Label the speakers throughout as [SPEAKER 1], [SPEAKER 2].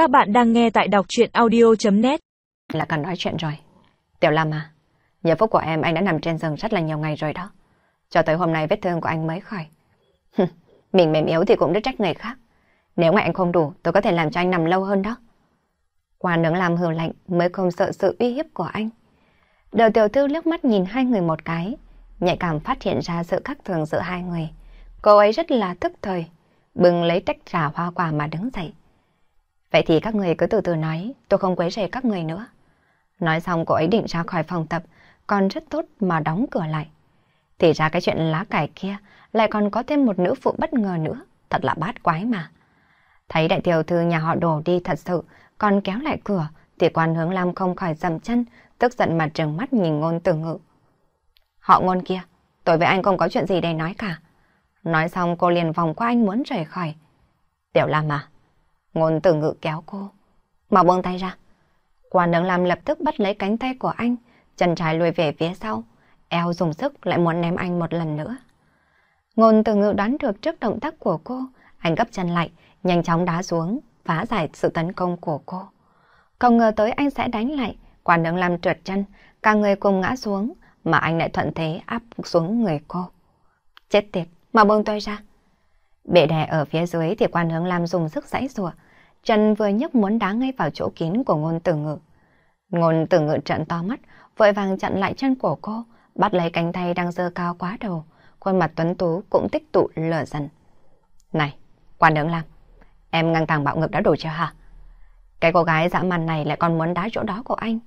[SPEAKER 1] Các bạn đang nghe tại đọc chuyện audio.net
[SPEAKER 2] Là cần nói chuyện rồi. Tiểu Lam à, nhờ phúc của em anh đã nằm trên giường rất là nhiều ngày rồi đó. Cho tới hôm nay vết thương của anh mới khỏi. Mình mềm yếu thì cũng rất trách người khác. Nếu mà anh không đủ, tôi có thể làm cho anh nằm lâu hơn đó. Qua nướng làm hừ lạnh mới không sợ sự uy hiếp của anh. Đầu tiểu thư liếc mắt nhìn hai người một cái, nhạy cảm phát hiện ra sự khác thường giữa hai người. Cô ấy rất là tức thời, bừng lấy tách trà hoa quả mà đứng dậy. Vậy thì các người cứ từ từ nói, tôi không quấy rầy các người nữa. Nói xong cô ấy định ra khỏi phòng tập, còn rất tốt mà đóng cửa lại. Thì ra cái chuyện lá cải kia lại còn có thêm một nữ phụ bất ngờ nữa, thật là bát quái mà. Thấy đại tiểu thư nhà họ đổ đi thật sự, còn kéo lại cửa, thì quan hướng Lam không khỏi dầm chân, tức giận mà trừng mắt nhìn ngôn từ ngự. Họ ngôn kia, tôi với anh không có chuyện gì để nói cả. Nói xong cô liền vòng qua anh muốn rời khỏi. Tiểu Lam à, ngôn từ ngự kéo cô. Mà buông tay ra. Quan hướng Lam lập tức bắt lấy cánh tay của anh, chân trái lùi về phía sau, eo dùng sức lại muốn ném anh một lần nữa. Ngôn từ ngự đoán được trước động tác của cô, anh gấp chân lại, nhanh chóng đá xuống, phá giải sự tấn công của cô. Không ngờ tới anh sẽ đánh lại, quan đường làm trượt chân, cả người cùng ngã xuống, mà anh lại thuận thế áp xuống người cô. Chết tiệt, mà buông tôi ra. Bệ đè ở phía dưới thì quan hướng Lam dùng sức giãy rùa, trần vừa nhấc muốn đá ngay vào chỗ kín của ngôn tử ngự. Ngôn tử ngự trận to mắt, vội vàng chặn lại chân của cô, bắt lấy cánh tay đang dơ cao quá đầu, khuôn mặt tuấn tú cũng tích tụ lửa dần. Này, quan đứng Lam, em ngang tàng bạo ngực đã đủ chưa hả? Cái cô gái dã man này lại còn muốn đá chỗ đó của anh.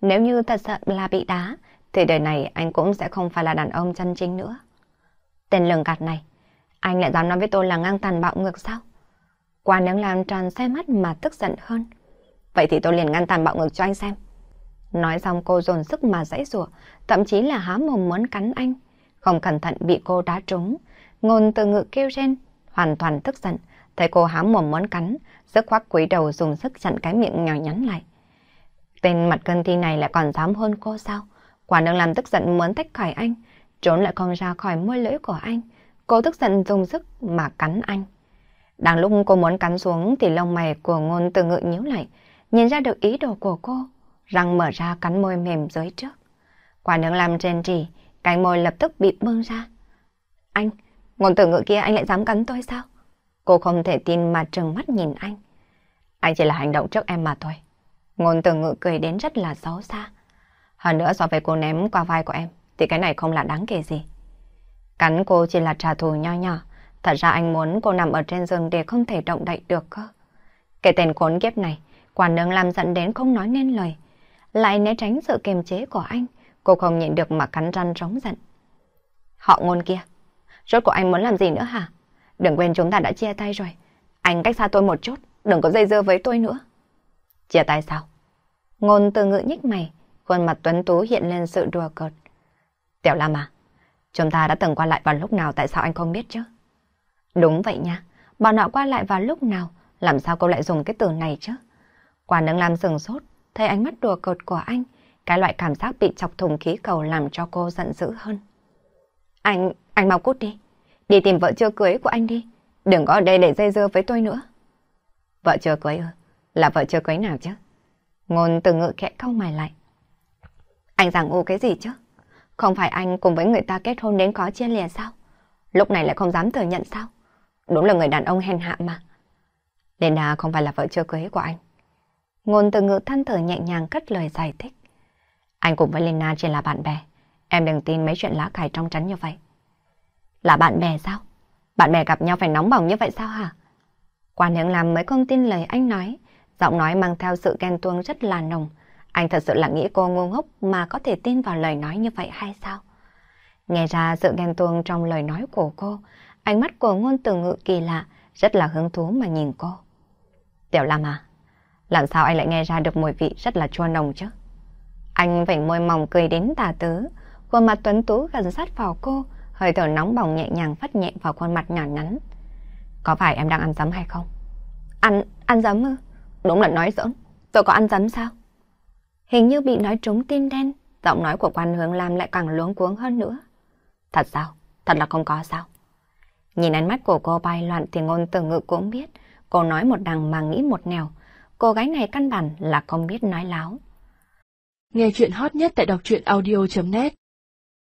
[SPEAKER 2] Nếu như thật sự là bị đá, thì đời này anh cũng sẽ không phải là đàn ông chân chính nữa. Tên lường gạt này, anh lại dám nói với tôi là ngang tàn bạo ngược sao? Qua nướng làm tròn xe mắt mà tức giận hơn. Vậy thì tôi liền ngăn tàn bạo ngược cho anh xem. Nói xong cô dồn sức mà dãy rủa, thậm chí là há mồm muốn cắn anh. Không cẩn thận bị cô đá trúng. Ngôn từ ngự kêu trên, hoàn toàn tức giận. Thấy cô há mồm muốn cắn, dứt khoác cúi đầu dùng sức chặn cái miệng nhỏ nhắn lại. Tên mặt cân thi này lại còn dám hôn cô sao? Quả nương làm tức giận muốn tách khỏi anh, trốn lại không ra khỏi môi lưỡi của anh. Cô tức giận dùng sức mà cắn anh. Đang lúc cô muốn cắn xuống thì lông mày của ngôn từ ngự nhíu lại, nhìn ra được ý đồ của cô, răng mở ra cắn môi mềm dưới trước. Quả nướng làm trên trì, cánh môi lập tức bị bưng ra. Anh, ngôn từ ngự kia anh lại dám cắn tôi sao? Cô không thể tin mà trừng mắt nhìn anh. Anh chỉ là hành động trước em mà thôi. Ngôn từ ngự cười đến rất là xấu xa. Hơn nữa so với cô ném qua vai của em, thì cái này không là đáng kể gì. Cắn cô chỉ là trả thù nho nhỏ. Thật ra anh muốn cô nằm ở trên giường để không thể động đậy được cơ. Cái tên khốn kiếp này, quản nương làm giận đến không nói nên lời. Lại né tránh sự kiềm chế của anh, cô không nhịn được mà cắn răng rống giận. Họ ngôn kia, rốt của anh muốn làm gì nữa hả? Đừng quên chúng ta đã chia tay rồi. Anh cách xa tôi một chút, đừng có dây dưa với tôi nữa. Chia tay sao? Ngôn từ ngữ nhích mày, khuôn mặt tuấn tú hiện lên sự đùa cợt. Tiểu Lam à, chúng ta đã từng qua lại vào lúc nào tại sao anh không biết chứ? Đúng vậy nha, bọn họ qua lại vào lúc nào, làm sao cô lại dùng cái từ này chứ? Quả nâng làm sừng sốt, thấy ánh mắt đùa cợt của anh, cái loại cảm giác bị chọc thùng khí cầu làm cho cô giận dữ hơn. Anh, anh mau cút đi, đi tìm vợ chưa cưới của anh đi, đừng có ở đây để dây dưa với tôi nữa. Vợ chưa cưới ư? Là vợ chưa cưới nào chứ? Ngôn từ ngự khẽ câu mày lại. Anh giảng u cái gì chứ? Không phải anh cùng với người ta kết hôn đến có chia lìa sao? Lúc này lại không dám thừa nhận sao? Đúng là người đàn ông hèn hạ mà. Đền không phải là vợ chưa cưới của anh. Ngôn từ ngữ than thở nhẹ nhàng cất lời giải thích. Anh cùng với Lena chỉ là bạn bè. Em đừng tin mấy chuyện lá cải trong trắng như vậy. Là bạn bè sao? Bạn bè gặp nhau phải nóng bỏng như vậy sao hả? Quan hướng làm mới không tin lời anh nói. Giọng nói mang theo sự ghen tuông rất là nồng. Anh thật sự là nghĩ cô ngu ngốc mà có thể tin vào lời nói như vậy hay sao? Nghe ra sự ghen tuông trong lời nói của cô, ánh mắt của ngôn từ ngự kỳ lạ, rất là hứng thú mà nhìn cô. Tiểu Lam à, làm sao anh lại nghe ra được mùi vị rất là chua nồng chứ? Anh vểnh môi mỏng cười đến tà tứ, khuôn mặt tuấn tú gần sát vào cô, hơi thở nóng bỏng nhẹ nhàng phát nhẹ vào khuôn mặt nhỏ nhắn. Có phải em đang ăn dấm hay không? Ăn, ăn dấm ư? Đúng là nói giỡn, tôi có ăn dấm sao? Hình như bị nói trúng tim đen, giọng nói của quan hướng Lam lại càng luống cuống hơn nữa. Thật sao? Thật là không có sao? Nhìn ánh mắt của cô bay loạn thì ngôn từ ngự cũng biết, cô nói một đằng mà nghĩ một nẻo. Cô gái này căn bản là không biết nói láo.
[SPEAKER 3] Nghe chuyện hot nhất tại đọc truyện audio.net